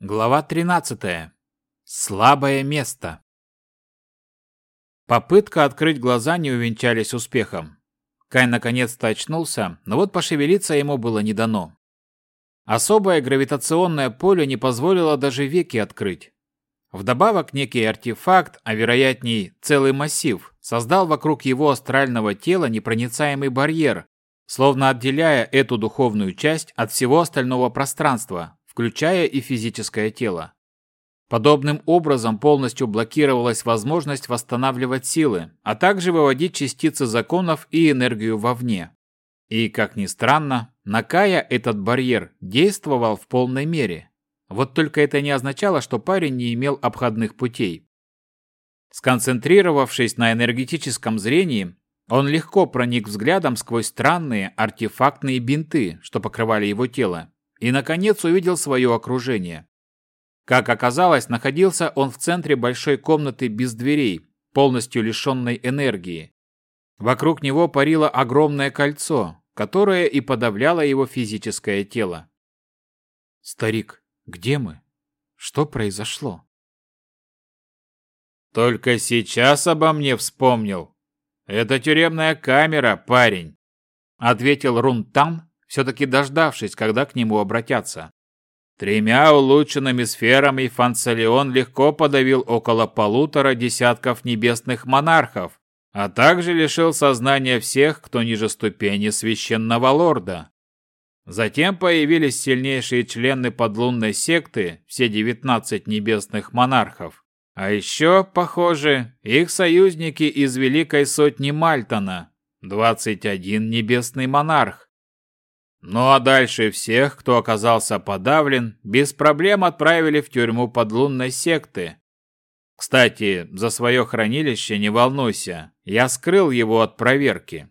Глава 13. Слабое место. Попытка открыть глаза не увенчались успехом. Кай наконец-то очнулся, но вот пошевелиться ему было не дано. Особое гравитационное поле не позволило даже веки открыть. Вдобавок некий артефакт, а вероятней целый массив, создал вокруг его астрального тела непроницаемый барьер, словно отделяя эту духовную часть от всего остального пространства, включая и физическое тело. Подобным образом полностью блокировалась возможность восстанавливать силы, а также выводить частицы законов и энергию вовне. И, как ни странно, на Кая этот барьер действовал в полной мере. Вот только это не означало, что парень не имел обходных путей. Сконцентрировавшись на энергетическом зрении, он легко проник взглядом сквозь странные артефактные бинты, что покрывали его тело, и, наконец, увидел свое окружение. Как оказалось, находился он в центре большой комнаты без дверей, полностью лишенной энергии. Вокруг него парило огромное кольцо, которое и подавляло его физическое тело. «Старик, где мы? Что произошло?» «Только сейчас обо мне вспомнил. Это тюремная камера, парень», — ответил Рунтан, все-таки дождавшись, когда к нему обратятся. Тремя улучшенными сферами Фанцелион легко подавил около полутора десятков небесных монархов, а также лишил сознания всех, кто ниже ступени священного лорда. Затем появились сильнейшие члены подлунной секты, все девятнадцать небесных монархов. А еще, похоже, их союзники из Великой Сотни Мальтона, двадцать один небесный монарх. Ну а дальше всех, кто оказался подавлен, без проблем отправили в тюрьму подлунной секты. Кстати, за свое хранилище не волнуйся, я скрыл его от проверки.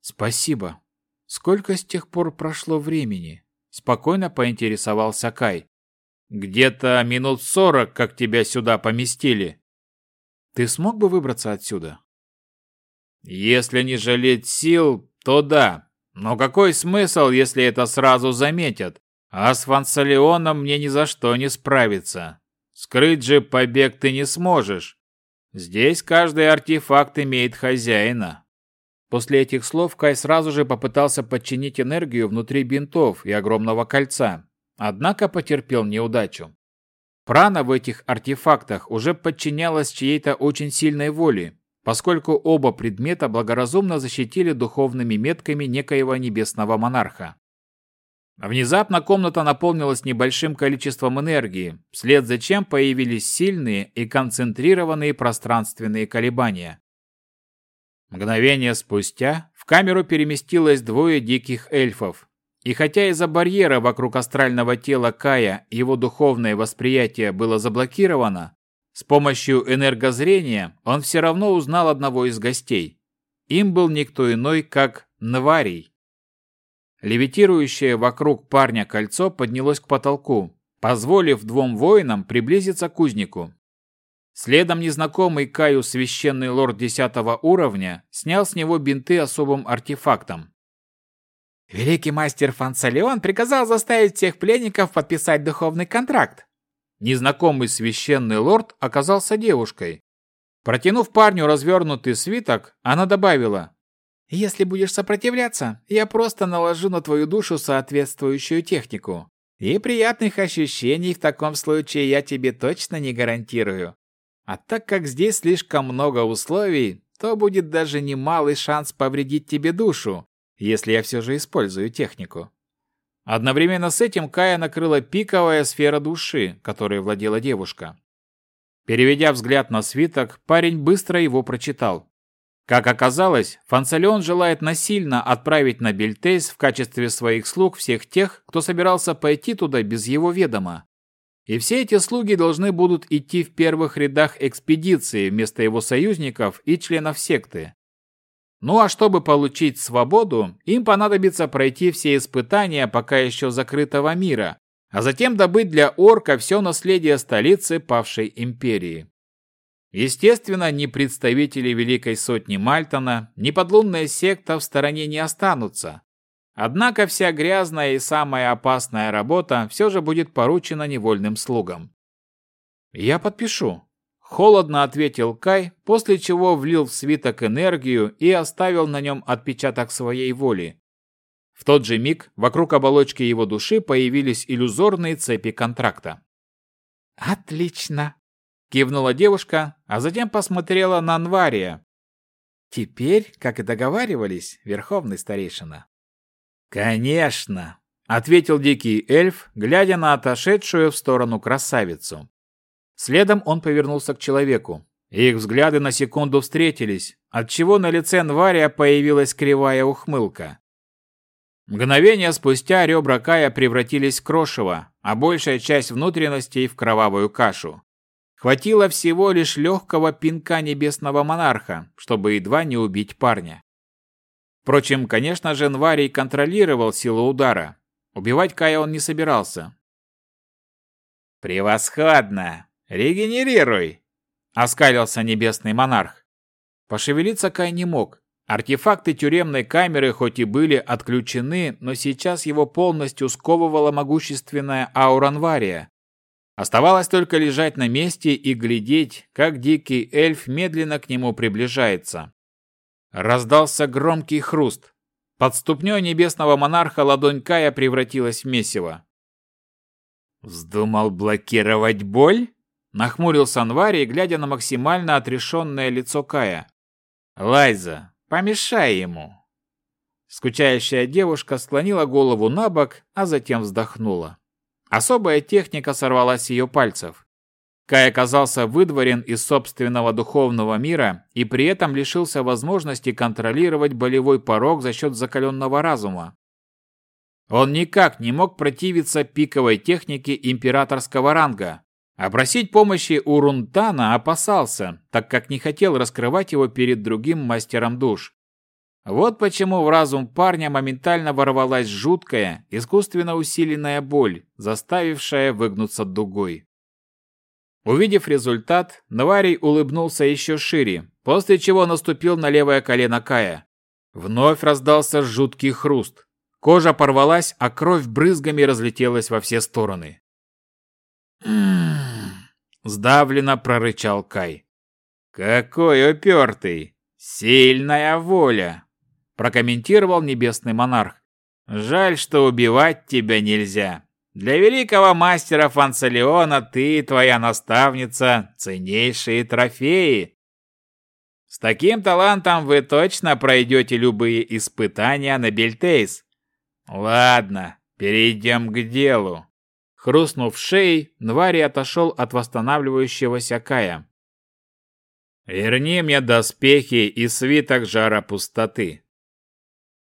Спасибо. Сколько с тех пор прошло времени? Спокойно поинтересовался Кай. Где-то минут сорок, как тебя сюда поместили. Ты смог бы выбраться отсюда? Если не жалеть сил, то да, но какой смысл, если это сразу заметят? А с Фансалионом мне ни за что не справиться. Скрыть же побег ты не сможешь. Здесь каждый артефакт имеет хозяина. После этих слов Кай сразу же попытался подчинить энергию внутри бинтов и огромного кольца, однако потерпел неудачу. Прана в этих артефактах уже подчинялась чьей-то очень сильной воле, поскольку оба предмета благоразумно защитили духовными метками некоего небесного монарха. Внезапно комната наполнилась небольшим количеством энергии, вслед за чем появились сильные и концентрированные пространственные колебания. Мгновение спустя в камеру переместилось двое диких эльфов. И хотя из-за барьера вокруг астрального тела Кая его духовное восприятие было заблокировано, с помощью энергозрения он все равно узнал одного из гостей. Им был никто иной, как Наварий. Левитирующее вокруг парня кольцо поднялось к потолку, позволив двум воинам приблизиться к кузнику. Следом незнакомый Каю священный лорд десятого уровня снял с него бинты особым артефактом. Великий мастер Фансалеон приказал заставить всех пленников подписать духовный контракт. Незнакомый священный лорд оказался девушкой. Протянув парню развернутый свиток, она добавила, «Если будешь сопротивляться, я просто наложу на твою душу соответствующую технику. И приятных ощущений в таком случае я тебе точно не гарантирую. А так как здесь слишком много условий, то будет даже немалый шанс повредить тебе душу, если я все же использую технику. Одновременно с этим Кая накрыла пиковая сфера души, которой владела девушка. Переведя взгляд на свиток, парень быстро его прочитал. Как оказалось, Фанцелеон желает насильно отправить на Бельтейс в качестве своих слуг всех тех, кто собирался пойти туда без его ведома. И все эти слуги должны будут идти в первых рядах экспедиции вместо его союзников и членов секты. Ну а чтобы получить свободу, им понадобится пройти все испытания пока еще закрытого мира, а затем добыть для орка все наследие столицы павшей империи. Естественно, ни представители Великой Сотни Мальтона, ни подлунная секта в стороне не останутся. Однако вся грязная и самая опасная работа все же будет поручена невольным слугам. «Я подпишу», — холодно ответил Кай, после чего влил в свиток энергию и оставил на нем отпечаток своей воли. В тот же миг вокруг оболочки его души появились иллюзорные цепи контракта. «Отлично!» — кивнула девушка, а затем посмотрела на Анвария. «Теперь, как и договаривались, Верховный Старейшина, «Конечно!» — ответил дикий эльф, глядя на отошедшую в сторону красавицу. Следом он повернулся к человеку. Их взгляды на секунду встретились, отчего на лице Нвария появилась кривая ухмылка. Мгновение спустя ребра Кая превратились в крошево, а большая часть внутренностей в кровавую кашу. Хватило всего лишь легкого пинка небесного монарха, чтобы едва не убить парня. Впрочем, конечно же, Нварий контролировал силу удара. Убивать Кая он не собирался. «Превосходно! Регенерируй!» — оскалился небесный монарх. Пошевелиться Кай не мог. Артефакты тюремной камеры хоть и были отключены, но сейчас его полностью сковывала могущественная аура Нвария. Оставалось только лежать на месте и глядеть, как дикий эльф медленно к нему приближается. Раздался громкий хруст. Под ступней небесного монарха ладонь Кая превратилась в месиво. «Вздумал блокировать боль?» Нахмурился Анварий, глядя на максимально отрешенное лицо Кая. «Лайза, помешай ему!» Скучающая девушка склонила голову на бок, а затем вздохнула. Особая техника сорвалась с ее пальцев. Кай оказался выдворен из собственного духовного мира и при этом лишился возможности контролировать болевой порог за счет закаленного разума. Он никак не мог противиться пиковой технике императорского ранга, а просить помощи у Рунтана опасался, так как не хотел раскрывать его перед другим мастером душ. Вот почему в разум парня моментально ворвалась жуткая, искусственно усиленная боль, заставившая выгнуться дугой. Увидев результат, Наварий улыбнулся еще шире, после чего наступил на левое колено Кая. Вновь раздался жуткий хруст. Кожа порвалась, а кровь брызгами разлетелась во все стороны. Сдавленно прорычал Кай. «Какой упертый! Сильная воля!» Прокомментировал небесный монарх. «Жаль, что убивать тебя нельзя. Для великого мастера Фанцелеона ты и твоя наставница – ценнейшие трофеи. С таким талантом вы точно пройдете любые испытания на Бельтейс. Ладно, перейдем к делу. Хрустнув шеей, Нвари отошел от восстанавливающегося Кая. «Верни мне доспехи и свиток жара пустоты».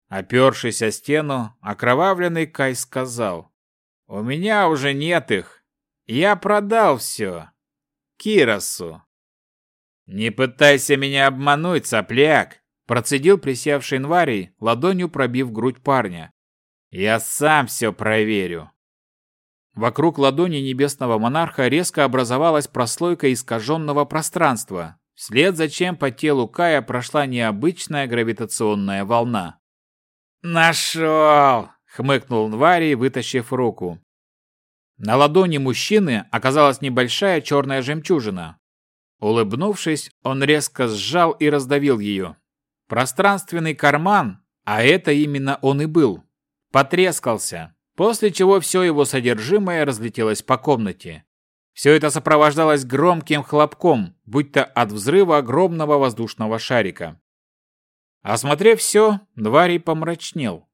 Опершись о стену, окровавленный Кай сказал – у меня уже нет их. Я продал все. Киросу. Не пытайся меня обмануть, сопляк, процедил присевший Инварий, ладонью пробив грудь парня. Я сам все проверю. Вокруг ладони небесного монарха резко образовалась прослойка искаженного пространства, вслед за чем по телу Кая прошла необычная гравитационная волна. «Нашел!» — хмыкнул Нварий, вытащив руку. На ладони мужчины оказалась небольшая черная жемчужина. Улыбнувшись, он резко сжал и раздавил ее. Пространственный карман, а это именно он и был, потрескался, после чего все его содержимое разлетелось по комнате. Все это сопровождалось громким хлопком, будто от взрыва огромного воздушного шарика. Осмотрев все, Дварий помрачнел.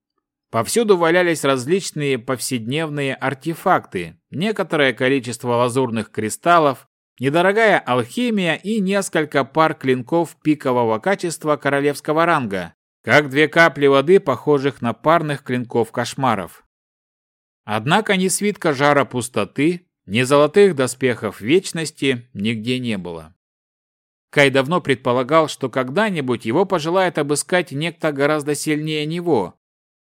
Повсюду валялись различные повседневные артефакты, некоторое количество лазурных кристаллов, недорогая алхимия и несколько пар клинков пикового качества королевского ранга, как две капли воды, похожих на парных клинков кошмаров. Однако ни свитка жара пустоты, ни золотых доспехов вечности нигде не было. Кай давно предполагал, что когда-нибудь его пожелает обыскать некто гораздо сильнее него,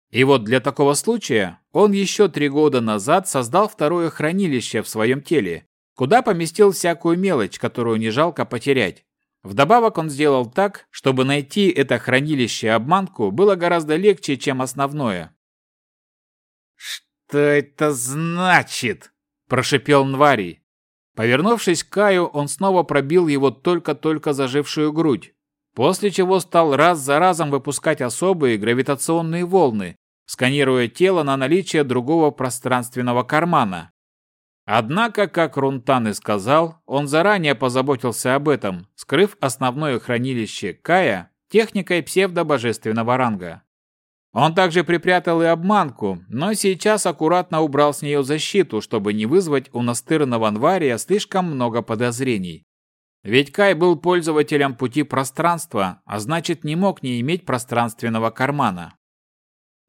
и вот для такого случая он еще три года назад создал второе хранилище в своем теле, куда поместил всякую мелочь, которую не жалко потерять. Вдобавок он сделал так, чтобы найти это хранилище-обманку было гораздо легче, чем основное. «Что это значит?» – прошипел Нварий. Повернувшись к Каю, он снова пробил его только-только зажившую грудь, после чего стал раз за разом выпускать особые гравитационные волны, сканируя тело на наличие другого пространственного кармана. Однако, как Рунтан и сказал, он заранее позаботился об этом, скрыв основное хранилище Кая техникой псевдобожественного ранга. Он также припрятал и обманку, но сейчас аккуратно убрал с нее защиту, чтобы не вызвать у настырного Анвария слишком много подозрений. Ведь Кай был пользователем пути пространства, а значит не мог не иметь пространственного кармана.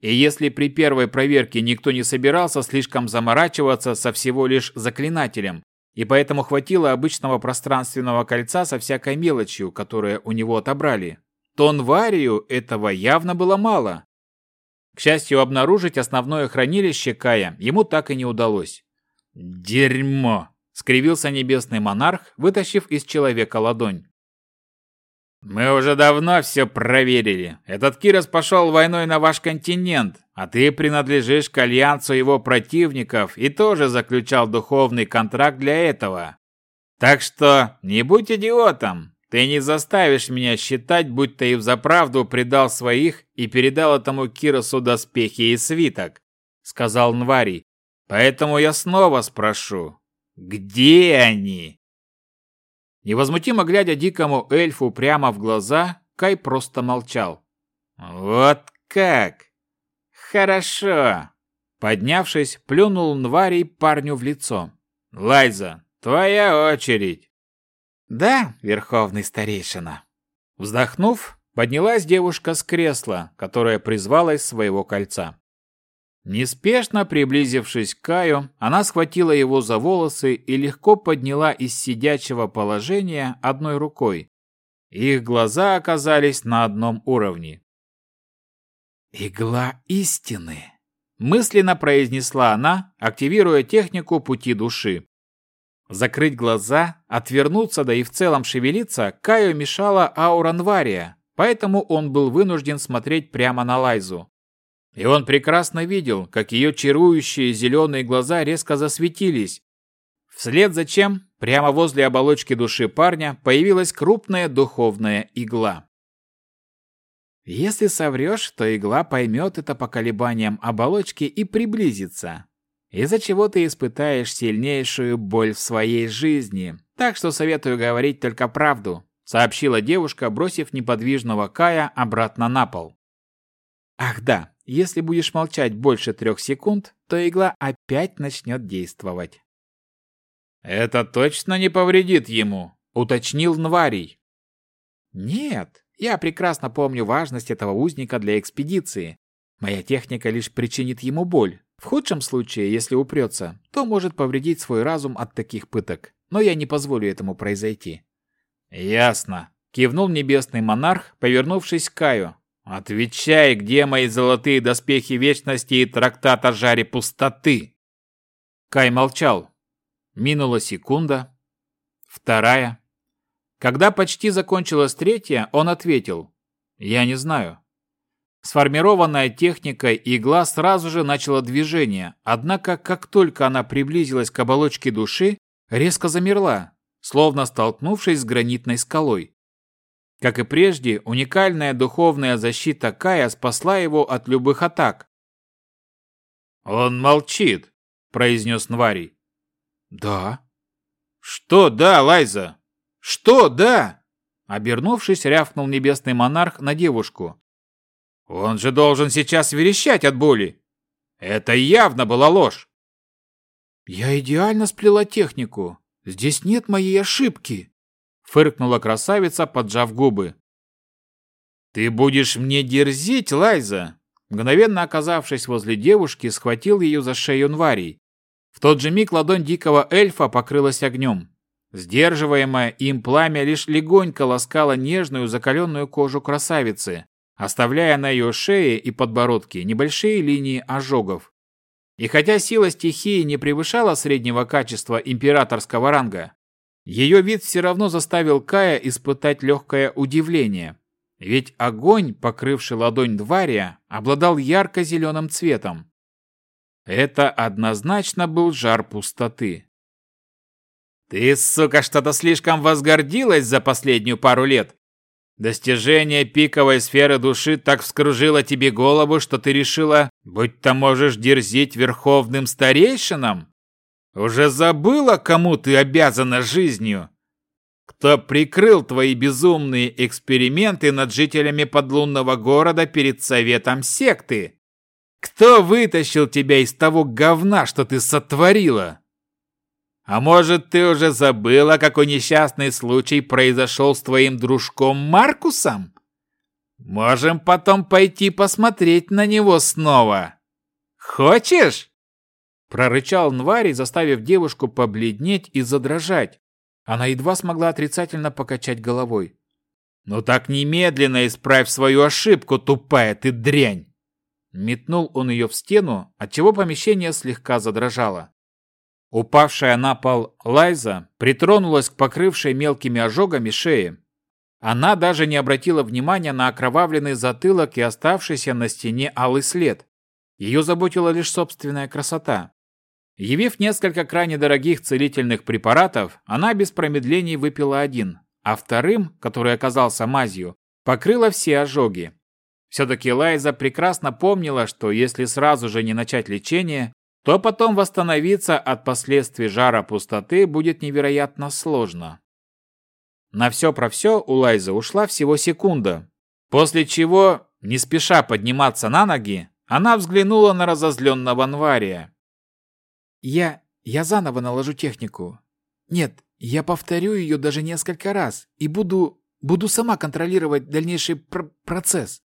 И если при первой проверке никто не собирался слишком заморачиваться со всего лишь заклинателем, и поэтому хватило обычного пространственного кольца со всякой мелочью, которую у него отобрали, то Нварию этого явно было мало. К счастью, обнаружить основное хранилище Кая ему так и не удалось. «Дерьмо!» — скривился небесный монарх, вытащив из человека ладонь. «Мы уже давно все проверили. Этот Кирос пошел войной на ваш континент, а ты принадлежишь к альянсу его противников и тоже заключал духовный контракт для этого. Так что не будь идиотом. Ты не заставишь меня считать, будь ты и взаправду предал своих и передал этому Киросу доспехи и свиток», — сказал Нварий. «Поэтому я снова спрошу, где они?» Невозмутимо глядя дикому эльфу прямо в глаза, Кай просто молчал. «Вот как! Хорошо!» Поднявшись, плюнул Нварий парню в лицо. «Лайза, твоя очередь!» «Да, верховный старейшина!» Вздохнув, поднялась девушка с кресла, которое призвалась своего кольца. Неспешно приблизившись к Каю, она схватила его за волосы и легко подняла из сидячего положения одной рукой. Их глаза оказались на одном уровне. «Игла истины», — мысленно произнесла она, активируя технику пути души. Закрыть глаза, отвернуться, да и в целом шевелиться Каю мешала аура Нвария, поэтому он был вынужден смотреть прямо на Лайзу. И он прекрасно видел, как ее чарующие зеленые глаза резко засветились. Вслед за чем, прямо возле оболочки души парня, появилась крупная духовная игла. Если соврешь, то игла поймет это по колебаниям оболочки и приблизится, из-за чего ты испытаешь сильнейшую боль в своей жизни. Так что советую говорить только правду, сообщила девушка, бросив неподвижного Кая обратно на пол. Ах да, если будешь молчать больше трех секунд, то игла опять начнет действовать. «Это точно не повредит ему», — уточнил Нварий. «Нет, я прекрасно помню важность этого узника для экспедиции. Моя техника лишь причинит ему боль. В худшем случае, если упрется, то может повредить свой разум от таких пыток. Но я не позволю этому произойти». «Ясно», — кивнул небесный монарх, повернувшись к Каю. Отвечай, где мои золотые доспехи вечности и трактат о жаре пустоты? Кай молчал. Минула секунда, вторая. Когда почти закончилась третья, он ответил: "Я не знаю". Сформированная техникой игла сразу же начала движение, однако как только она приблизилась к оболочке души, резко замерла, словно столкнувшись с гранитной скалой. Как и прежде, уникальная духовная защита Кая спасла его от любых атак. «Он молчит», — произнес Нварий. «Да». «Что да, Лайза? Что да?» Обернувшись, рявкнул небесный монарх на девушку. «Он же должен сейчас верещать от боли. Это явно была ложь». «Я идеально сплела технику. Здесь нет моей ошибки», фыркнула красавица, поджав губы. Ты будешь мне дерзить, Лайза? Мгновенно оказавшись возле девушки, схватил ее за шею Нварий. В тот же миг ладонь дикого эльфа покрылась огнем. Сдерживаемое им пламя лишь легонько ласкало нежную закаленную кожу красавицы, оставляя на ее шее и подбородке небольшие линии ожогов. И хотя сила стихии не превышала среднего качества императорского ранга, ее вид все равно заставил Кая испытать легкое удивление. Ведь огонь, покрывший ладонь Двария, обладал ярко-зеленым цветом. Это однозначно был жар пустоты. «Ты, сука, что-то слишком возгордилась за последнюю пару лет. Достижение пиковой сферы души так вскружило тебе голову, что ты решила, будь-то можешь дерзить верховным старейшинам? Уже забыла, кому ты обязана жизнью? Кто прикрыл твои безумные эксперименты над жителями подлунного города перед советом секты? Кто вытащил тебя из того говна, что ты сотворила?» А может, ты уже забыла, какой несчастный случай произошел с твоим дружком Маркусом? Можем потом пойти посмотреть на него снова. Хочешь?» Прорычал Нвари, заставив девушку побледнеть и задрожать. Она едва смогла отрицательно покачать головой. «Ну так немедленно исправь свою ошибку, тупая ты дрянь!» Метнул он ее в стену, отчего помещение слегка задрожало. Упавшая на пол Лайза притронулась к покрывшей мелкими ожогами шее. Она даже не обратила внимания на окровавленный затылок и оставшийся на стене алый след. Ее заботила лишь собственная красота. Явив несколько крайне дорогих целительных препаратов, она без промедлений выпила один, а вторым, который оказался мазью, покрыла все ожоги. Все-таки Лайза прекрасно помнила, что если сразу же не начать лечение, то потом восстановиться от последствий жара пустоты будет невероятно сложно. На все про все у Лайзы ушла всего секунда, после чего, не спеша подниматься на ноги, она взглянула на разозленного Нвария. «Я... я заново наложу технику. Нет, я повторю ее даже несколько раз и буду... буду сама контролировать дальнейший пр процесс»,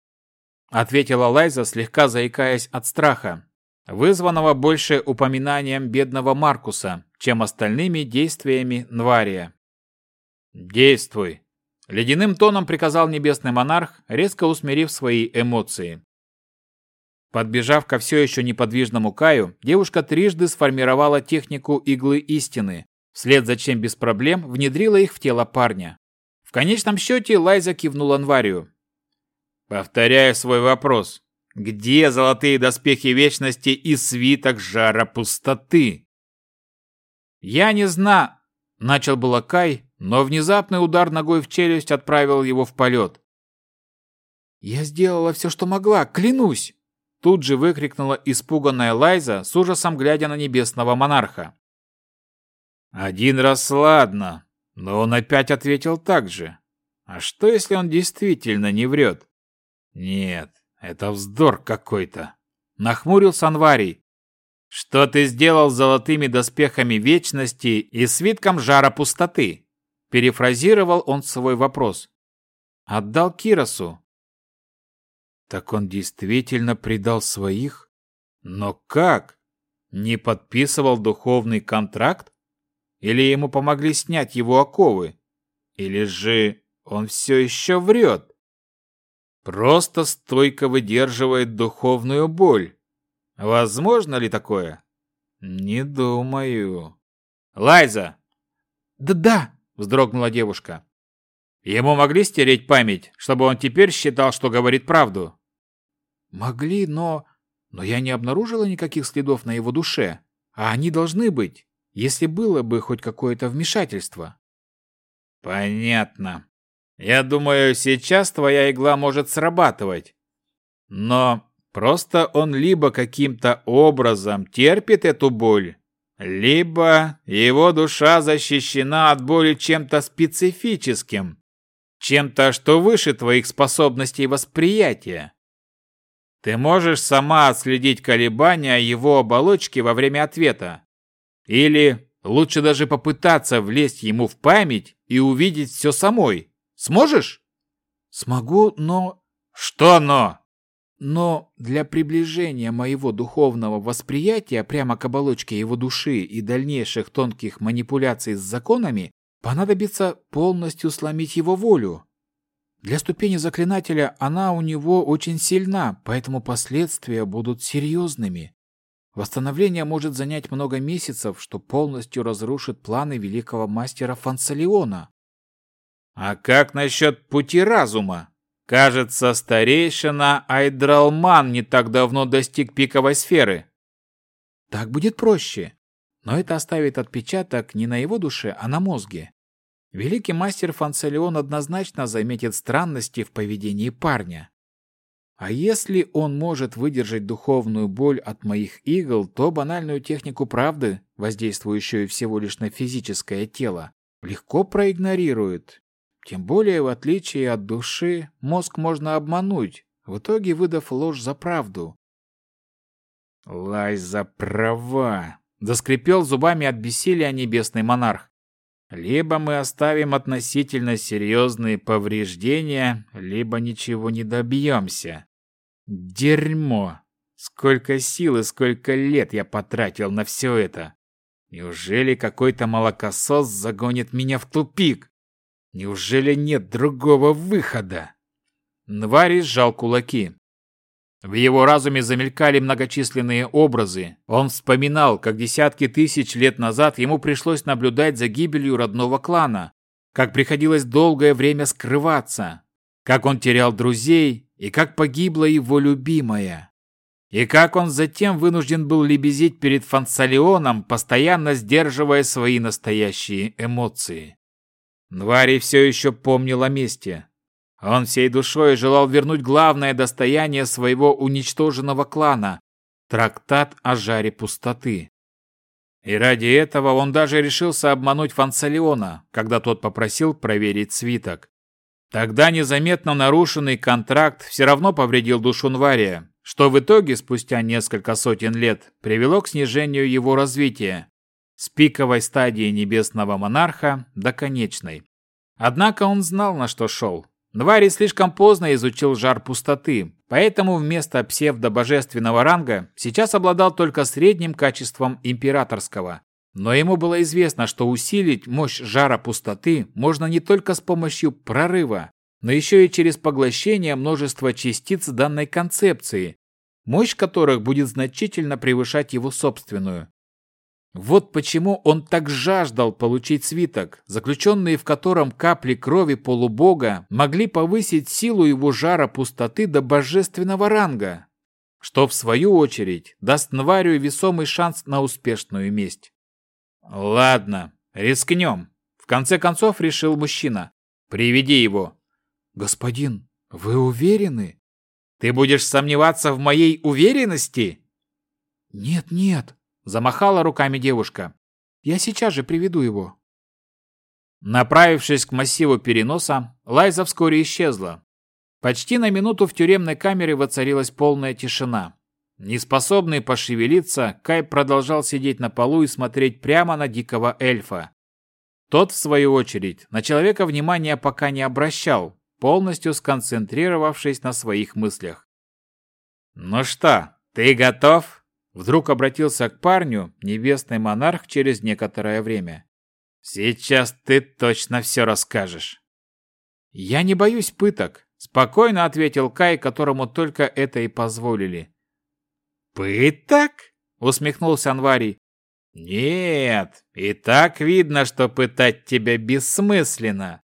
ответила Лайза, слегка заикаясь от страха вызванного больше упоминанием бедного Маркуса, чем остальными действиями Нвария. «Действуй!» — ледяным тоном приказал небесный монарх, резко усмирив свои эмоции. Подбежав ко все еще неподвижному Каю, девушка трижды сформировала технику иглы истины, вслед за чем без проблем внедрила их в тело парня. В конечном счете Лайза кивнула Нварию. «Повторяю свой вопрос. Где золотые доспехи вечности и свиток жара пустоты? Я не знаю, начал было Кай, но внезапный удар ногой в челюсть отправил его в полет. Я сделала все, что могла, клянусь! Тут же выкрикнула испуганная Лайза, с ужасом глядя на небесного монарха. Один раз ладно, но он опять ответил так же. А что, если он действительно не врет? Нет, это вздор какой-то. Нахмурился Анварий. Что ты сделал с золотыми доспехами вечности и свитком жара пустоты? Перефразировал он свой вопрос. Отдал Киросу. Так он действительно предал своих? Но как? Не подписывал духовный контракт? Или ему помогли снять его оковы? Или же он все еще врет? Просто стойко выдерживает духовную боль. Возможно ли такое? Не думаю. Лайза! Да-да, вздрогнула девушка. Ему могли стереть память, чтобы он теперь считал, что говорит правду? Могли, но... Но я не обнаружила никаких следов на его душе. А они должны быть, если было бы хоть какое-то вмешательство. Понятно. Я думаю, сейчас твоя игла может срабатывать. Но просто он либо каким-то образом терпит эту боль, либо его душа защищена от боли чем-то специфическим, чем-то, что выше твоих способностей восприятия. Ты можешь сама отследить колебания его оболочки во время ответа. Или лучше даже попытаться влезть ему в память и увидеть все самой. Сможешь? Смогу, но... Что но? Но для приближения моего духовного восприятия прямо к оболочке его души и дальнейших тонких манипуляций с законами понадобится полностью сломить его волю. Для ступени заклинателя она у него очень сильна, поэтому последствия будут серьезными. Восстановление может занять много месяцев, что полностью разрушит планы великого мастера Фансалиона. А как насчет пути разума? Кажется, старейшина Айдралман не так давно достиг пиковой сферы. Так будет проще. Но это оставит отпечаток не на его душе, а на мозге. Великий мастер Фанцелион однозначно заметит странности в поведении парня. А если он может выдержать духовную боль от моих игл, то банальную технику правды, воздействующую всего лишь на физическое тело, легко проигнорирует. Тем более, в отличие от души, мозг можно обмануть, в итоге выдав ложь за правду. «Лай за права!» — заскрипел зубами от бессилия небесный монарх. «Либо мы оставим относительно серьезные повреждения, либо ничего не добьемся. Дерьмо! Сколько сил и сколько лет я потратил на все это! Неужели какой-то молокосос загонит меня в тупик? Неужели нет другого выхода? Нвари сжал кулаки. В его разуме замелькали многочисленные образы. Он вспоминал, как десятки тысяч лет назад ему пришлось наблюдать за гибелью родного клана, как приходилось долгое время скрываться, как он терял друзей и как погибла его любимая. И как он затем вынужден был лебезить перед Фансалионом, постоянно сдерживая свои настоящие эмоции. Нвари все еще помнил о месте. Он всей душой желал вернуть главное достояние своего уничтоженного клана – трактат о жаре пустоты. И ради этого он даже решился обмануть Фансалиона, когда тот попросил проверить свиток. Тогда незаметно нарушенный контракт все равно повредил душу Нвария, что в итоге спустя несколько сотен лет привело к снижению его развития с пиковой стадии небесного монарха до конечной. Однако он знал, на что шел. Нвари слишком поздно изучил жар пустоты, поэтому вместо псевдобожественного ранга сейчас обладал только средним качеством императорского. Но ему было известно, что усилить мощь жара пустоты можно не только с помощью прорыва, но еще и через поглощение множества частиц данной концепции, мощь которых будет значительно превышать его собственную. Вот почему он так жаждал получить свиток, заключенные в котором капли крови полубога могли повысить силу его жара пустоты до божественного ранга, что в свою очередь даст Нварию весомый шанс на успешную месть. «Ладно, рискнем», — в конце концов решил мужчина. «Приведи его». «Господин, вы уверены?» «Ты будешь сомневаться в моей уверенности?» «Нет, нет», — замахала руками девушка. «Я сейчас же приведу его». Направившись к массиву переноса, Лайза вскоре исчезла. Почти на минуту в тюремной камере воцарилась полная тишина. Неспособный пошевелиться, Кай продолжал сидеть на полу и смотреть прямо на дикого эльфа. Тот, в свою очередь, на человека внимания пока не обращал, полностью сконцентрировавшись на своих мыслях. «Ну что, ты готов?» Вдруг обратился к парню небесный монарх через некоторое время. «Сейчас ты точно все расскажешь». «Я не боюсь пыток», — спокойно ответил Кай, которому только это и позволили. «Пыток?» — усмехнулся Анварий. «Нет, и так видно, что пытать тебя бессмысленно.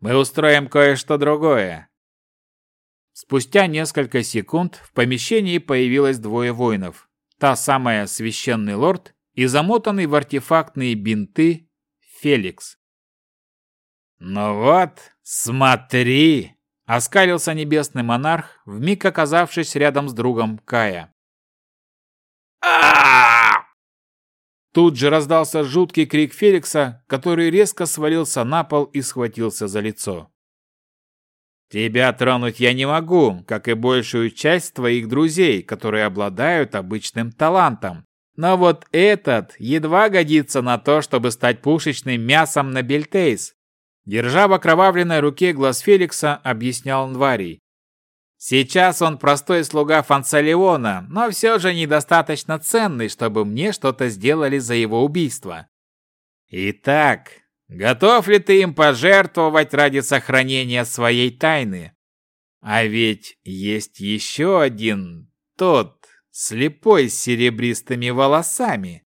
Мы устроим кое-что другое». Спустя несколько секунд в помещении появилось двое воинов. Та самая священный лорд и замотанный в артефактные бинты Феликс. «Ну вот, смотри!» — оскалился небесный монарх, вмиг оказавшись рядом с другом Кая. Тут же раздался жуткий крик Феликса, который резко свалился на пол и схватился за лицо. «Тебя тронуть я не могу, как и большую часть твоих друзей, которые обладают обычным талантом. Но вот этот едва годится на то, чтобы стать пушечным мясом на Бельтейс». Держа в окровавленной руке глаз Феликса, объяснял Нварий. Сейчас он простой слуга Фансалиона, но все же недостаточно ценный, чтобы мне что-то сделали за его убийство. Итак, готов ли ты им пожертвовать ради сохранения своей тайны? А ведь есть еще один, тот, слепой с серебристыми волосами.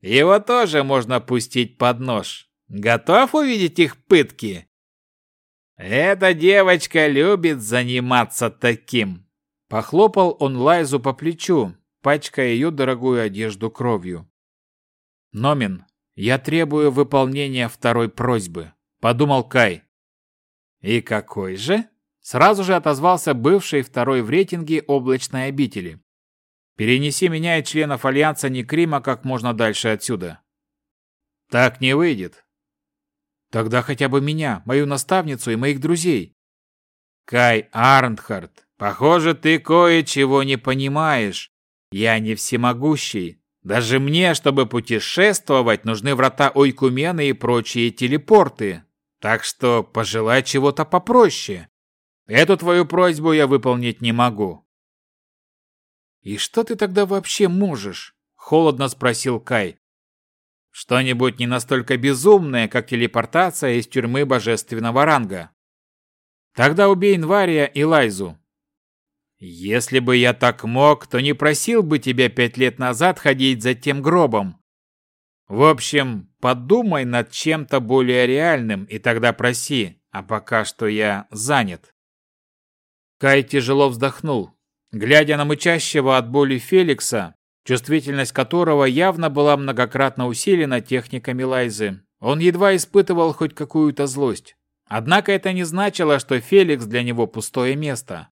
Его тоже можно пустить под нож. Готов увидеть их пытки? «Эта девочка любит заниматься таким!» Похлопал он Лайзу по плечу, пачкая ее дорогую одежду кровью. «Номин, я требую выполнения второй просьбы», — подумал Кай. «И какой же?» — сразу же отозвался бывший второй в рейтинге облачной обители. «Перенеси меня и членов Альянса Некрима как можно дальше отсюда». «Так не выйдет». «Тогда хотя бы меня, мою наставницу и моих друзей». «Кай Арнхард, похоже, ты кое-чего не понимаешь. Я не всемогущий. Даже мне, чтобы путешествовать, нужны врата Ойкумены и прочие телепорты. Так что пожелай чего-то попроще. Эту твою просьбу я выполнить не могу. И что ты тогда вообще можешь? Холодно спросил Кай. Что-нибудь не настолько безумное, как телепортация из тюрьмы божественного ранга. Тогда убей Инвария и Лайзу. Если бы я так мог, то не просил бы тебя пять лет назад ходить за тем гробом. В общем, подумай над чем-то более реальным и тогда проси, а пока что я занят. Кай тяжело вздохнул. Глядя на мычащего от боли Феликса, чувствительность которого явно была многократно усилена техниками Лайзы, он едва испытывал хоть какую-то злость. Однако это не значило, что Феликс для него пустое место.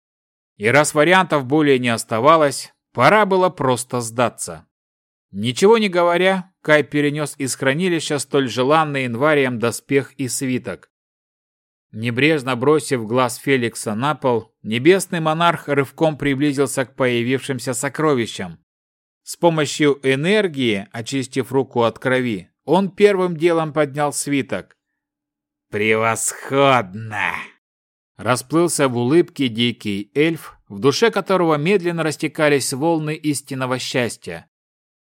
И раз вариантов более не оставалось, пора было просто сдаться. Ничего не говоря, Кай перенес из хранилища столь желанный январием доспех и свиток. Небрежно бросив глаз Феликса на пол, небесный монарх рывком приблизился к появившимся сокровищам. С помощью энергии, очистив руку от крови, он первым делом поднял свиток. «Превосходно!» Расплылся в улыбке дикий эльф, в душе которого медленно растекались волны истинного счастья.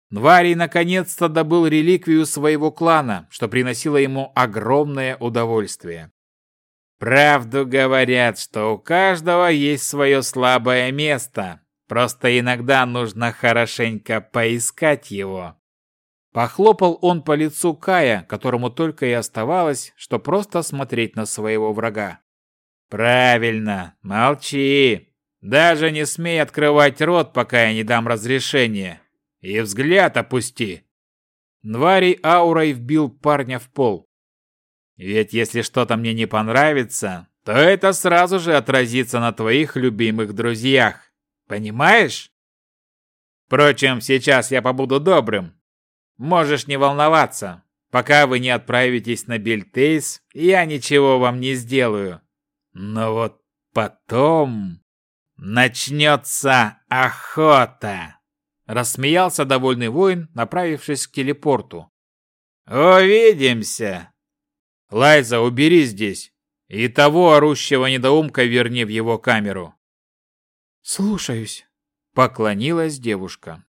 Нварий наконец-то добыл реликвию своего клана, что приносило ему огромное удовольствие. Правду говорят, что у каждого есть свое слабое место, просто иногда нужно хорошенько поискать его. Похлопал он по лицу Кая, которому только и оставалось, что просто смотреть на своего врага. Правильно, молчи. Даже не смей открывать рот, пока я не дам разрешения. И взгляд опусти. Нварий аурой вбил парня в пол. Ведь если что-то мне не понравится, то это сразу же отразится на твоих любимых друзьях. Понимаешь? Впрочем, сейчас я побуду добрым. Можешь не волноваться. Пока вы не отправитесь на Бельтейс, я ничего вам не сделаю. Но вот потом начнется охота!» Рассмеялся довольный воин, направившись к телепорту. «Увидимся!» «Лайза, убери здесь, и того орущего недоумка верни в его камеру». «Слушаюсь», — поклонилась девушка.